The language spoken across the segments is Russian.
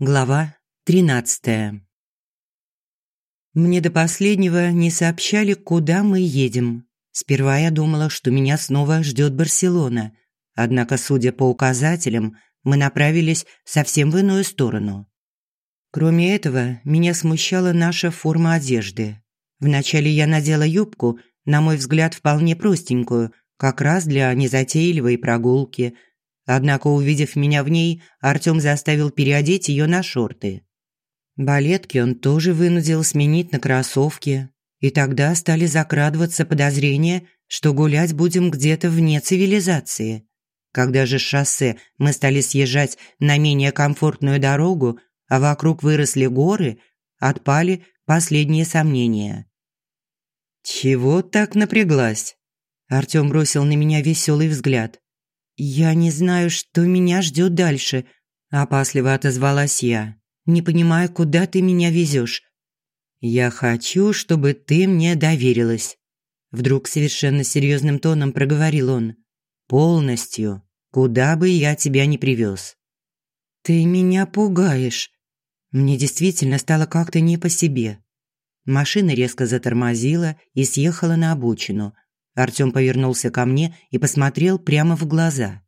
Глава 13. Мне до последнего не сообщали, куда мы едем. Сперва я думала, что меня снова ждет Барселона. Однако, судя по указателям, мы направились совсем в иную сторону. Кроме этого, меня смущала наша форма одежды. Вначале я надела юбку, на мой взгляд, вполне простенькую, как раз для незатейливой прогулки – Однако, увидев меня в ней, Артём заставил переодеть её на шорты. Балетки он тоже вынудил сменить на кроссовки. И тогда стали закрадываться подозрения, что гулять будем где-то вне цивилизации. Когда же с шоссе мы стали съезжать на менее комфортную дорогу, а вокруг выросли горы, отпали последние сомнения. «Чего так напряглась?» Артём бросил на меня веселый взгляд. «Я не знаю, что меня ждет дальше», – опасливо отозвалась я. «Не понимаю, куда ты меня везешь». «Я хочу, чтобы ты мне доверилась», – вдруг совершенно серьезным тоном проговорил он. «Полностью, куда бы я тебя ни привез». «Ты меня пугаешь». Мне действительно стало как-то не по себе. Машина резко затормозила и съехала на обочину – Артём повернулся ко мне и посмотрел прямо в глаза.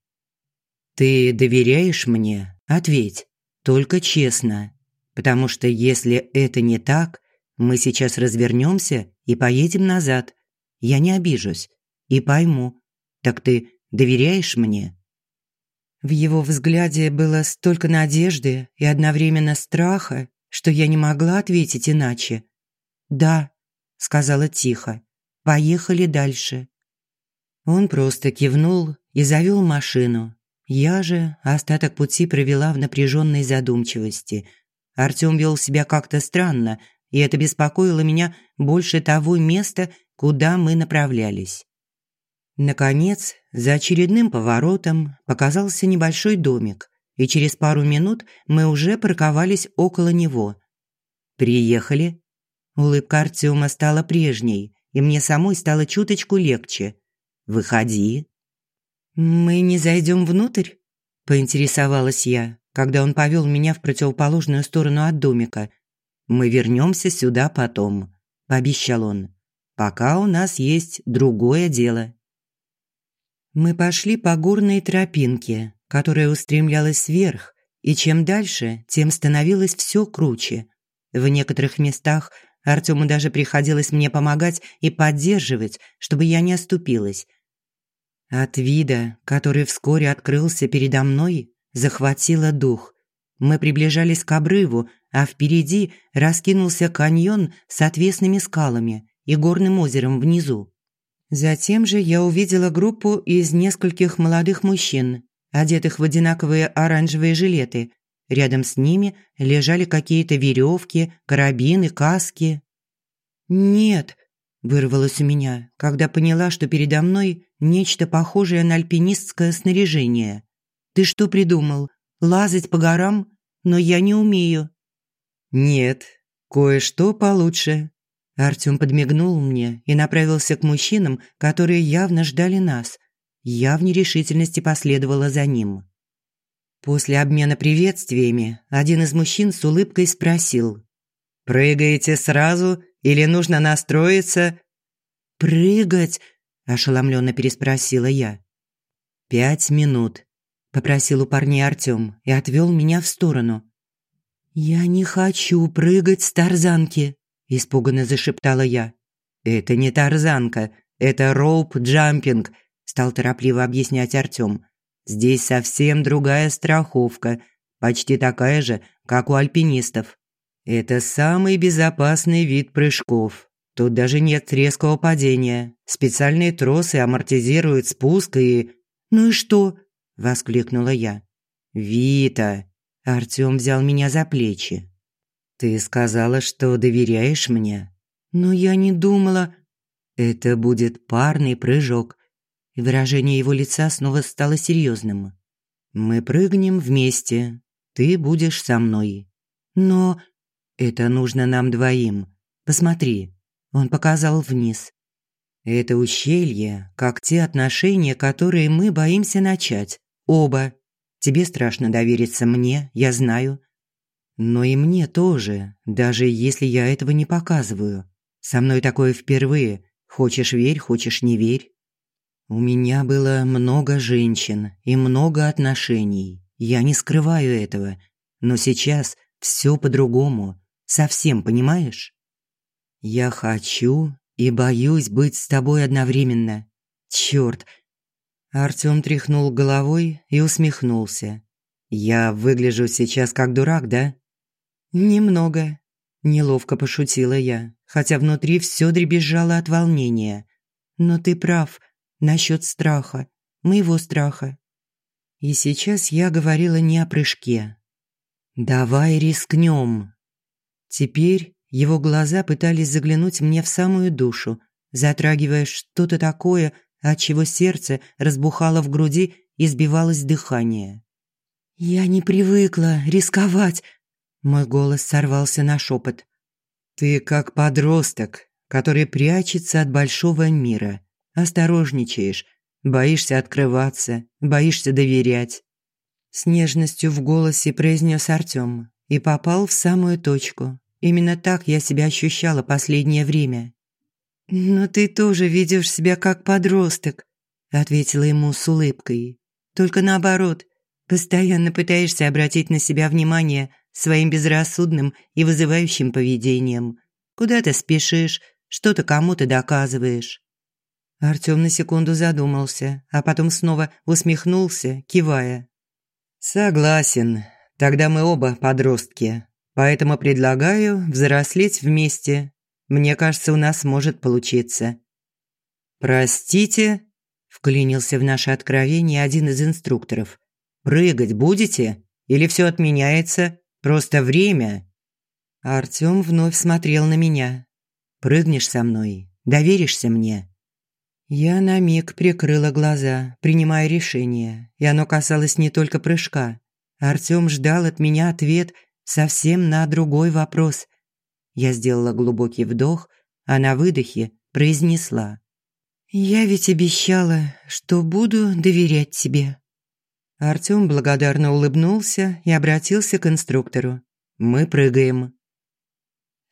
«Ты доверяешь мне? Ответь. Только честно. Потому что если это не так, мы сейчас развернемся и поедем назад. Я не обижусь и пойму. Так ты доверяешь мне?» В его взгляде было столько надежды и одновременно страха, что я не могла ответить иначе. «Да», – сказала тихо. Поехали дальше». Он просто кивнул и завел машину. Я же остаток пути провела в напряженной задумчивости. Артём вел себя как-то странно, и это беспокоило меня больше того места, куда мы направлялись. Наконец, за очередным поворотом показался небольшой домик, и через пару минут мы уже парковались около него. «Приехали?» Улыбка Артёма стала прежней и мне самой стало чуточку легче. «Выходи». «Мы не зайдем внутрь?» – поинтересовалась я, когда он повел меня в противоположную сторону от домика. «Мы вернемся сюда потом», – пообещал он. «Пока у нас есть другое дело». Мы пошли по горной тропинке, которая устремлялась вверх, и чем дальше, тем становилось все круче. В некоторых местах Артему даже приходилось мне помогать и поддерживать, чтобы я не оступилась. От вида, который вскоре открылся передо мной, захватило дух. Мы приближались к обрыву, а впереди раскинулся каньон с отвесными скалами и горным озером внизу. Затем же я увидела группу из нескольких молодых мужчин, одетых в одинаковые оранжевые жилеты, Рядом с ними лежали какие-то веревки, карабины, каски. «Нет», – вырвалось у меня, когда поняла, что передо мной нечто похожее на альпинистское снаряжение. «Ты что придумал? Лазать по горам? Но я не умею». «Нет, кое-что получше». Артём подмигнул мне и направился к мужчинам, которые явно ждали нас. Я в нерешительности последовала за ним. После обмена приветствиями один из мужчин с улыбкой спросил. «Прыгаете сразу или нужно настроиться?» «Прыгать?» – ошеломленно переспросила я. «Пять минут», – попросил у парней Артём и отвёл меня в сторону. «Я не хочу прыгать с тарзанки», – испуганно зашептала я. «Это не тарзанка, это роуп-джампинг», – стал торопливо объяснять Артём. Здесь совсем другая страховка, почти такая же, как у альпинистов. Это самый безопасный вид прыжков. Тут даже нет резкого падения. Специальные тросы амортизируют спуск и... «Ну и что?» – воскликнула я. «Вита!» – Артём взял меня за плечи. «Ты сказала, что доверяешь мне?» «Но я не думала...» «Это будет парный прыжок и выражение его лица снова стало серьезным. «Мы прыгнем вместе. Ты будешь со мной. Но это нужно нам двоим. Посмотри». Он показал вниз. «Это ущелье, как те отношения, которые мы боимся начать. Оба. Тебе страшно довериться мне, я знаю. Но и мне тоже, даже если я этого не показываю. Со мной такое впервые. Хочешь верь, хочешь не верь. У меня было много женщин и много отношений. Я не скрываю этого. Но сейчас все по-другому. Совсем, понимаешь? Я хочу и боюсь быть с тобой одновременно. Чёрт. Артём тряхнул головой и усмехнулся. Я выгляжу сейчас как дурак, да? «Немного», – неловко пошутила я, хотя внутри все дребезжало от волнения. «Но ты прав насчет страха, моего страха». И сейчас я говорила не о прыжке. «Давай рискнем». Теперь его глаза пытались заглянуть мне в самую душу, затрагивая что-то такое, от чего сердце разбухало в груди и сбивалось дыхание. «Я не привыкла рисковать», мой голос сорвался на шепот. «Ты как подросток, который прячется от большого мира. Осторожничаешь, боишься открываться, боишься доверять». С нежностью в голосе произнес Артём и попал в самую точку. Именно так я себя ощущала последнее время. «Но ты тоже ведешь себя как подросток», – ответила ему с улыбкой. «Только наоборот, постоянно пытаешься обратить на себя внимание – своим безрассудным и вызывающим поведением. Куда ты спешишь, что-то кому-то доказываешь. Артём на секунду задумался, а потом снова усмехнулся, кивая. «Согласен. Тогда мы оба подростки. Поэтому предлагаю взрослеть вместе. Мне кажется, у нас может получиться». «Простите?» – вклинился в наше откровение один из инструкторов. «Прыгать будете? Или все отменяется?» Просто время». Артём вновь смотрел на меня. «Прыгнешь со мной? Доверишься мне?» Я на миг прикрыла глаза, принимая решение, и оно касалось не только прыжка. Артём ждал от меня ответ совсем на другой вопрос. Я сделала глубокий вдох, а на выдохе произнесла. «Я ведь обещала, что буду доверять тебе». Артём благодарно улыбнулся и обратился к инструктору. «Мы прыгаем».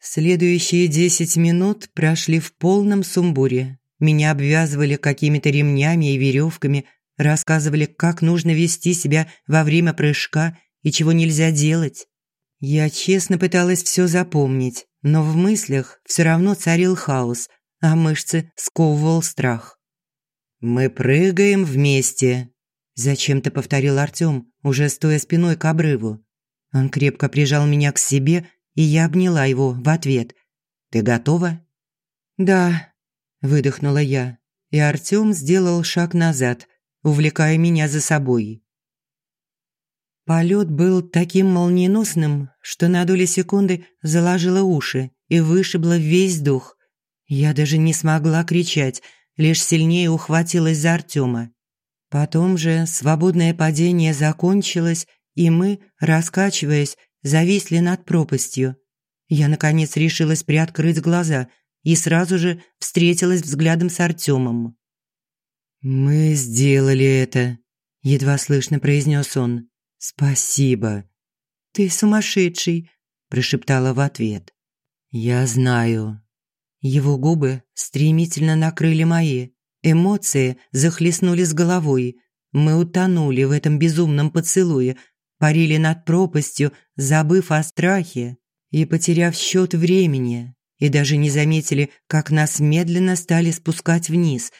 Следующие десять минут прошли в полном сумбуре. Меня обвязывали какими-то ремнями и веревками, рассказывали, как нужно вести себя во время прыжка и чего нельзя делать. Я честно пыталась все запомнить, но в мыслях все равно царил хаос, а мышцы сковывал страх. «Мы прыгаем вместе», Зачем-то повторил Артём, уже стоя спиной к обрыву. Он крепко прижал меня к себе, и я обняла его в ответ. «Ты готова?» «Да», – выдохнула я, и Артём сделал шаг назад, увлекая меня за собой. Полет был таким молниеносным, что на доли секунды заложило уши и вышибло весь дух. Я даже не смогла кричать, лишь сильнее ухватилась за Артёма. Потом же свободное падение закончилось, и мы, раскачиваясь, зависли над пропастью. Я, наконец, решилась приоткрыть глаза и сразу же встретилась взглядом с Артемом. «Мы сделали это», – едва слышно произнес он. «Спасибо». «Ты сумасшедший», – прошептала в ответ. «Я знаю». Его губы стремительно накрыли мои, Эмоции захлестнули с головой. Мы утонули в этом безумном поцелуе, парили над пропастью, забыв о страхе и потеряв счет времени, и даже не заметили, как нас медленно стали спускать вниз,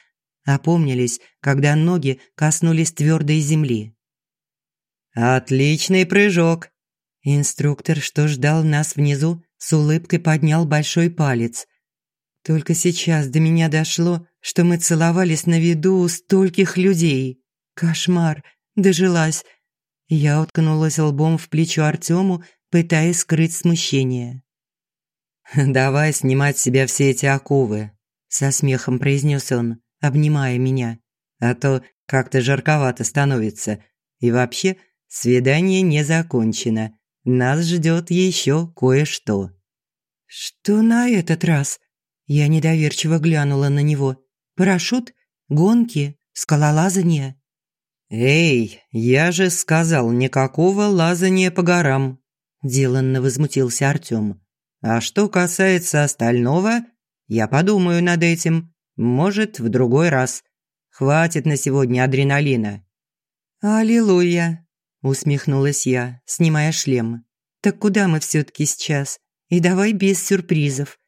опомнились, когда ноги коснулись твердой земли. «Отличный прыжок!» Инструктор, что ждал нас внизу, с улыбкой поднял большой палец. Только сейчас до меня дошло, что мы целовались на виду у стольких людей. Кошмар, дожилась. Я уткнулась лбом в плечо Артему, пытаясь скрыть смущение. «Давай снимать с себя все эти оковы», – со смехом произнес он, обнимая меня. «А то как-то жарковато становится. И вообще, свидание не закончено. Нас ждет еще кое-что». «Что на этот раз?» Я недоверчиво глянула на него. «Парашют? Гонки? Скалолазание?» «Эй, я же сказал, никакого лазания по горам!» деланно возмутился Артём. «А что касается остального, я подумаю над этим. Может, в другой раз. Хватит на сегодня адреналина». «Аллилуйя!» – усмехнулась я, снимая шлем. «Так куда мы все-таки сейчас? И давай без сюрпризов».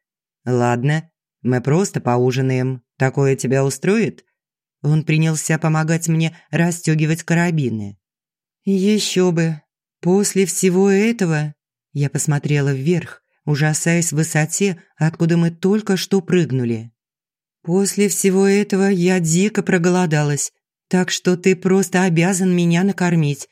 «Ладно, мы просто поужинаем. Такое тебя устроит?» Он принялся помогать мне расстегивать карабины. «Еще бы! После всего этого...» Я посмотрела вверх, ужасаясь в высоте, откуда мы только что прыгнули. «После всего этого я дико проголодалась, так что ты просто обязан меня накормить».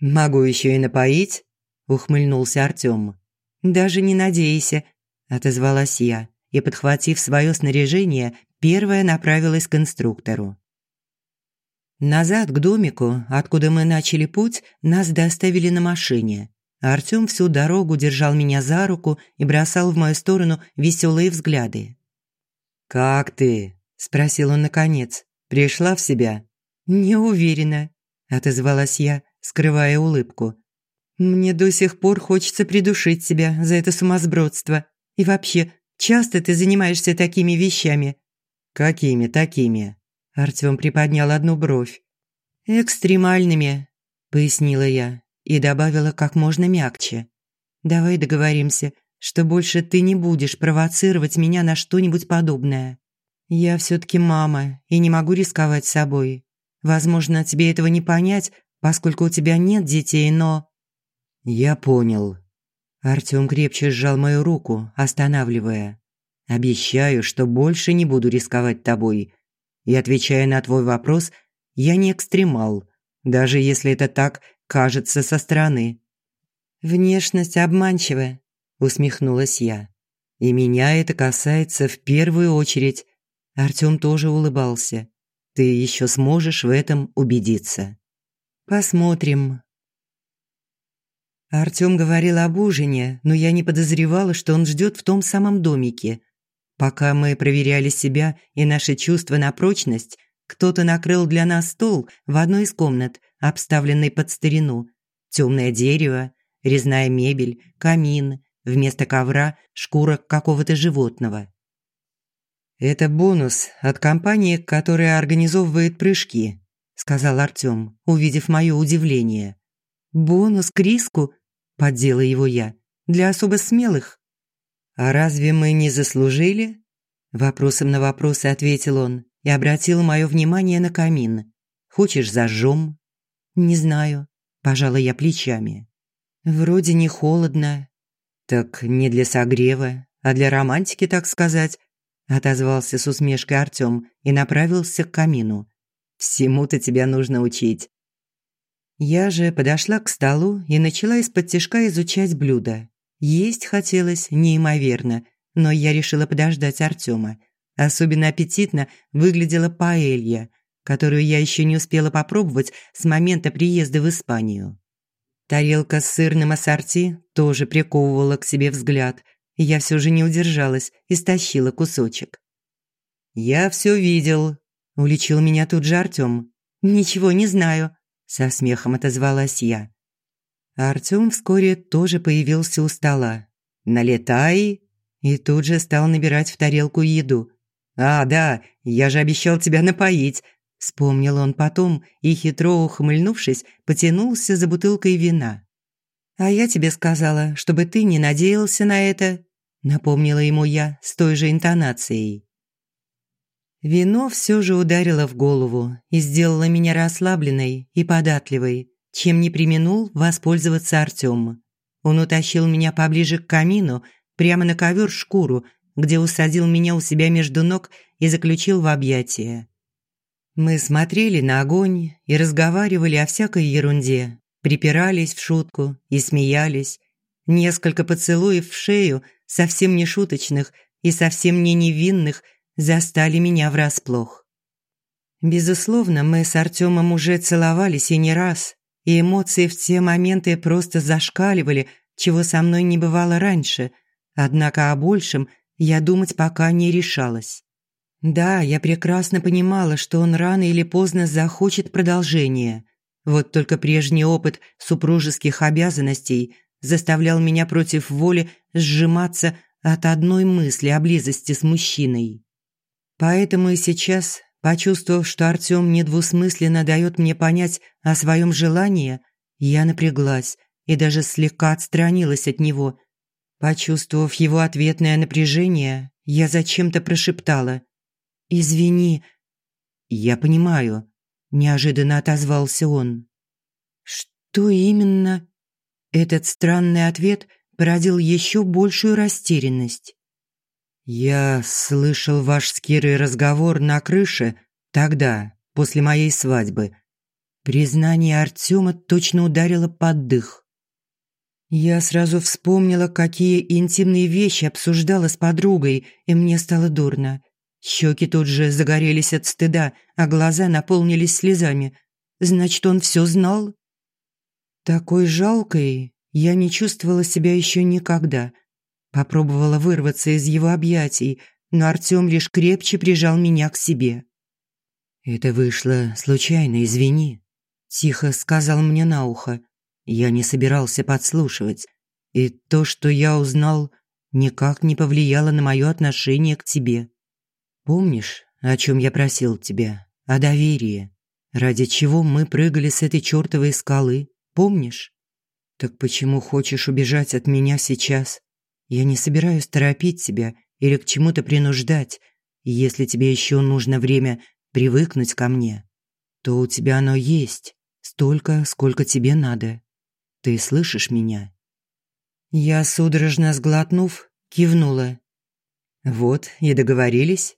«Могу еще и напоить?» – ухмыльнулся Артем. «Даже не надейся», – отозвалась я и, подхватив свое снаряжение, первая направилась к инструктору. Назад к домику, откуда мы начали путь, нас доставили на машине. Артём всю дорогу держал меня за руку и бросал в мою сторону веселые взгляды. «Как ты?» – спросил он наконец. «Пришла в себя?» «Не уверена», – отозвалась я, скрывая улыбку. «Мне до сих пор хочется придушить себя за это сумасбродство. И вообще, часто ты занимаешься такими вещами?» «Какими такими?» Артём приподнял одну бровь. «Экстремальными», – пояснила я и добавила как можно мягче. «Давай договоримся, что больше ты не будешь провоцировать меня на что-нибудь подобное. Я все-таки мама и не могу рисковать собой. Возможно, тебе этого не понять, поскольку у тебя нет детей, но...» «Я понял». Артём крепче сжал мою руку, останавливая. «Обещаю, что больше не буду рисковать тобой. И отвечая на твой вопрос, я не экстремал, даже если это так кажется со стороны. «Внешность обманчивая», – усмехнулась я. «И меня это касается в первую очередь». Артём тоже улыбался. «Ты еще сможешь в этом убедиться». «Посмотрим». Артём говорил об ужине, но я не подозревала, что он ждёт в том самом домике, Пока мы проверяли себя и наши чувства на прочность, кто-то накрыл для нас стол в одной из комнат, обставленной под старину. Темное дерево, резная мебель, камин, вместо ковра шкура какого-то животного. «Это бонус от компании, которая организовывает прыжки», сказал Артём, увидев моё удивление. «Бонус к риску?» – поддела его я. «Для особо смелых?» «А разве мы не заслужили?» Вопросом на вопросы ответил он и обратил мое внимание на камин. «Хочешь, зажжем?» «Не знаю», – пожала я плечами. «Вроде не холодно». «Так не для согрева, а для романтики, так сказать», – отозвался с усмешкой Артём и направился к камину. «Всему-то тебя нужно учить». Я же подошла к столу и начала из-под тяжка изучать блюда. Есть хотелось неимоверно, но я решила подождать Артема. Особенно аппетитно выглядела паэлья, которую я еще не успела попробовать с момента приезда в Испанию. Тарелка с сырным ассорти тоже приковывала к себе взгляд, и я все же не удержалась и стащила кусочек. «Я все видел», – уличил меня тут же Артём. «Ничего не знаю», – со смехом отозвалась я. Артём вскоре тоже появился у стола. «Налетай!» И тут же стал набирать в тарелку еду. «А, да, я же обещал тебя напоить!» Вспомнил он потом и, хитро ухмыльнувшись, потянулся за бутылкой вина. «А я тебе сказала, чтобы ты не надеялся на это», напомнила ему я с той же интонацией. Вино все же ударило в голову и сделало меня расслабленной и податливой чем не применул воспользоваться Артём. Он утащил меня поближе к камину, прямо на ковер шкуру, где усадил меня у себя между ног и заключил в объятия. Мы смотрели на огонь и разговаривали о всякой ерунде, припирались в шутку и смеялись. Несколько поцелуев в шею, совсем не шуточных и совсем не невинных, застали меня врасплох. Безусловно, мы с Артёмом уже целовались и не раз, и эмоции в те моменты просто зашкаливали, чего со мной не бывало раньше. Однако о большем я думать пока не решалась. Да, я прекрасно понимала, что он рано или поздно захочет продолжения. Вот только прежний опыт супружеских обязанностей заставлял меня против воли сжиматься от одной мысли о близости с мужчиной. Поэтому и сейчас, почувствовав, что Артём недвусмысленно дает мне понять о своем желании, я напряглась и даже слегка отстранилась от него. Почувствовав его ответное напряжение, я зачем-то прошептала «Извини». «Я понимаю», – неожиданно отозвался он. «Что именно?» Этот странный ответ породил еще большую растерянность. «Я слышал ваш с Кирой разговор на крыше тогда, после моей свадьбы». Признание Артема точно ударило под дых. Я сразу вспомнила, какие интимные вещи обсуждала с подругой, и мне стало дурно. Щеки тут же загорелись от стыда, а глаза наполнились слезами. Значит, он все знал? Такой жалкой я не чувствовала себя еще никогда – Попробовала вырваться из его объятий, но Артём лишь крепче прижал меня к себе. «Это вышло случайно, извини», – тихо сказал мне на ухо. Я не собирался подслушивать, и то, что я узнал, никак не повлияло на моё отношение к тебе. Помнишь, о чём я просил тебя? О доверии. Ради чего мы прыгали с этой чёртовой скалы, помнишь? Так почему хочешь убежать от меня сейчас? Я не собираюсь торопить тебя или к чему-то принуждать. Если тебе еще нужно время привыкнуть ко мне, то у тебя оно есть, столько, сколько тебе надо. Ты слышишь меня?» Я, судорожно сглотнув, кивнула. «Вот и договорились», –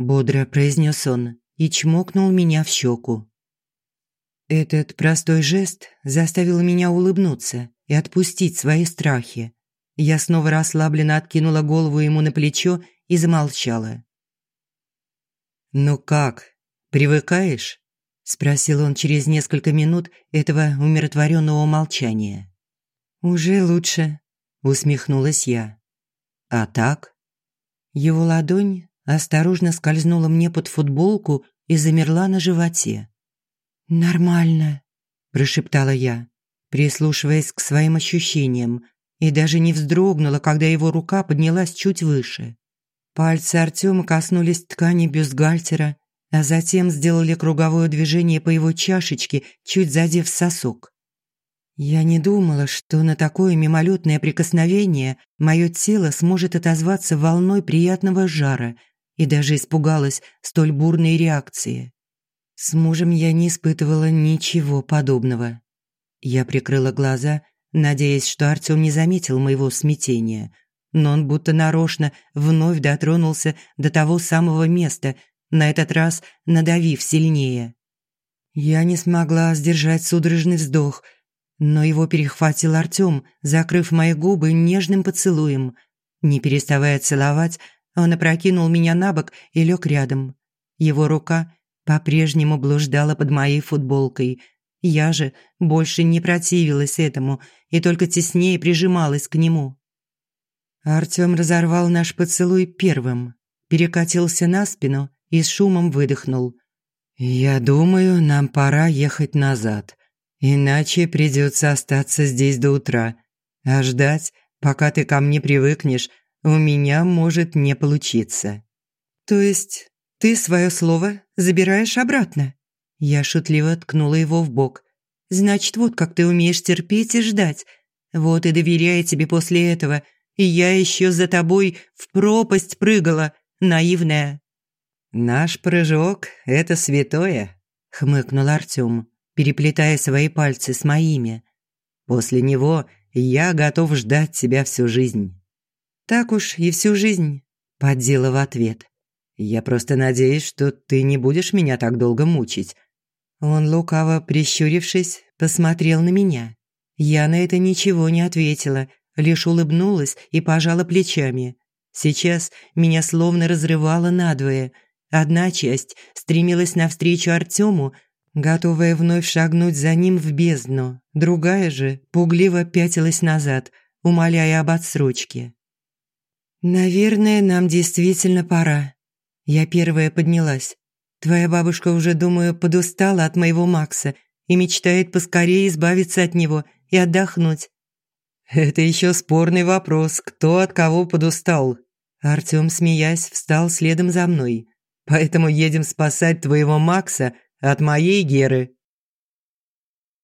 бодро произнес он и чмокнул меня в щеку. Этот простой жест заставил меня улыбнуться и отпустить свои страхи. Я снова расслабленно откинула голову ему на плечо и замолчала. «Ну как, привыкаешь?» – спросил он через несколько минут этого умиротворенного молчания. «Уже лучше», – усмехнулась я. «А так?» Его ладонь осторожно скользнула мне под футболку и замерла на животе. «Нормально», – прошептала я, прислушиваясь к своим ощущениям, и даже не вздрогнула, когда его рука поднялась чуть выше. Пальцы Артема коснулись ткани бюстгальтера, а затем сделали круговое движение по его чашечке, чуть задев сосок. Я не думала, что на такое мимолетное прикосновение мое тело сможет отозваться волной приятного жара, и даже испугалась столь бурной реакции. С мужем я не испытывала ничего подобного. Я прикрыла глаза надеясь, что Артём не заметил моего смятения. Но он будто нарочно вновь дотронулся до того самого места, на этот раз надавив сильнее. Я не смогла сдержать судорожный вздох, но его перехватил Артём, закрыв мои губы нежным поцелуем. Не переставая целовать, он опрокинул меня на бок и лег рядом. Его рука по-прежнему блуждала под моей футболкой, я же больше не противилась этому и только теснее прижималась к нему. Артём разорвал наш поцелуй первым, перекатился на спину и с шумом выдохнул. «Я думаю, нам пора ехать назад, иначе придется остаться здесь до утра, а ждать, пока ты ко мне привыкнешь, у меня может не получиться». «То есть ты свое слово забираешь обратно?» Я шутливо ткнула его в бок. «Значит, вот как ты умеешь терпеть и ждать. Вот и доверяя тебе после этого. И я еще за тобой в пропасть прыгала, наивная». «Наш прыжок – это святое», – хмыкнул Артём, переплетая свои пальцы с моими. «После него я готов ждать тебя всю жизнь». «Так уж и всю жизнь», – поддела в ответ. «Я просто надеюсь, что ты не будешь меня так долго мучить, он, лукаво прищурившись, посмотрел на меня. Я на это ничего не ответила, лишь улыбнулась и пожала плечами. Сейчас меня словно разрывало надвое. Одна часть стремилась навстречу Артему, готовая вновь шагнуть за ним в бездну. Другая же пугливо пятилась назад, умоляя об отсрочке. «Наверное, нам действительно пора». Я первая поднялась. Твоя бабушка уже, думаю, подустала от моего Макса и мечтает поскорее избавиться от него и отдохнуть». Это еще спорный вопрос, кто от кого подустал. Артём, смеясь, встал следом за мной. Поэтому едем спасать твоего Макса от моей Геры.